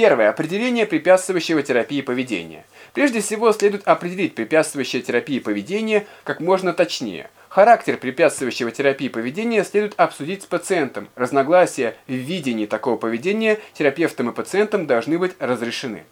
Первое. Определение препятствующего терапии поведения. Прежде всего, следует определить препятствующее терапии поведения как можно точнее. Характер препятствующего терапии поведения следует обсудить с пациентом. Разногласия в видении такого поведения терапевтом и пациентом должны быть разрешены.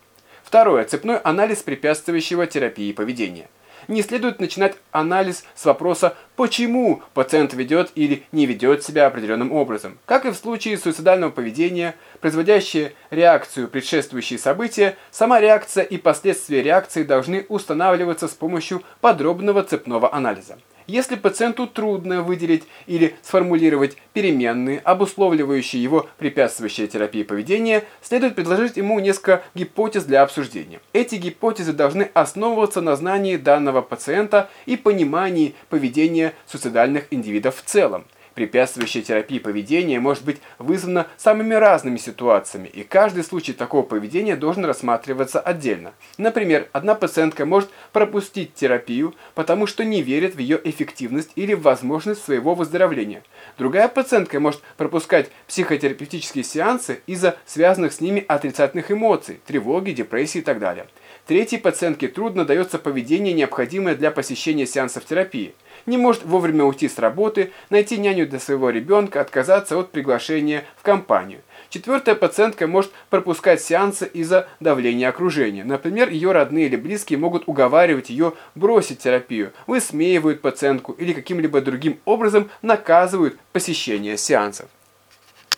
Второе. Цепной анализ препятствующего терапии поведения не следует начинать анализ с вопроса, почему пациент ведет или не ведет себя определенным образом. Как и в случае суицидального поведения, производящие реакцию предшествующие события, сама реакция и последствия реакции должны устанавливаться с помощью подробного цепного анализа. Если пациенту трудно выделить или сформулировать переменные, обусловливающие его препятствующие терапии поведения, следует предложить ему несколько гипотез для обсуждения. Эти гипотезы должны основываться на знании данного пациента и понимании поведения суицидальных индивидов в целом. Препятствующая терапии поведения может быть вызвана самыми разными ситуациями, и каждый случай такого поведения должен рассматриваться отдельно. Например, одна пациентка может пропустить терапию, потому что не верит в ее эффективность или в возможность своего выздоровления. Другая пациентка может пропускать психотерапевтические сеансы из-за связанных с ними отрицательных эмоций, тревоги, депрессии и так далее. Третьей пациентке трудно дается поведение, необходимое для посещения сеансов терапии не может вовремя уйти с работы, найти няню для своего ребенка, отказаться от приглашения в компанию. Четвертая пациентка может пропускать сеансы из-за давления окружения. Например, ее родные или близкие могут уговаривать ее бросить терапию, высмеивают пациентку или каким-либо другим образом наказывают посещение сеансов.